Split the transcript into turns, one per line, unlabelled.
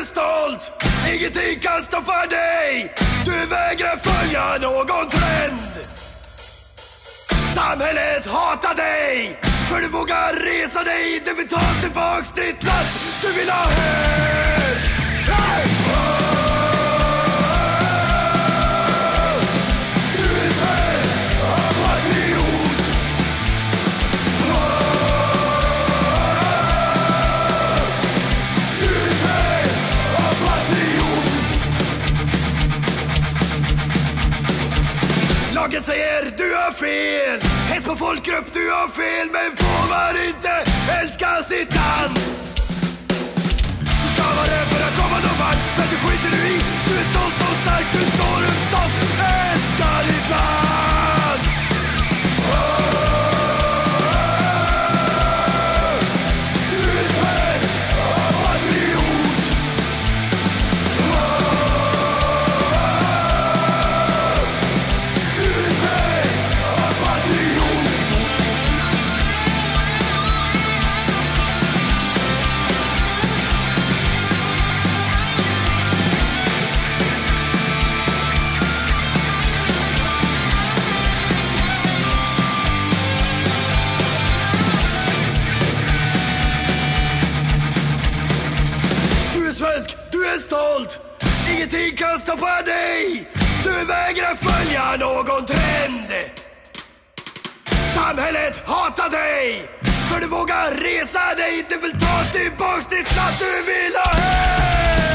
är stolt, ingenting kan stoppa dig. Du vägrar följa någon trend. Samhället hatar dig, för du vågar resa dig. Du vill ta tillbaks ditt land, du vill ha Lagen säger du har fel. Hets på folkgrupp, du har fel. Men får man inte svensk, du är stolt. Ingenting kan stoppa dig. Du vägrar följa någon trend. Samhället hatar dig För du vågar resa dig. Du vill ta tillbaks ditt land Du vill ha. hem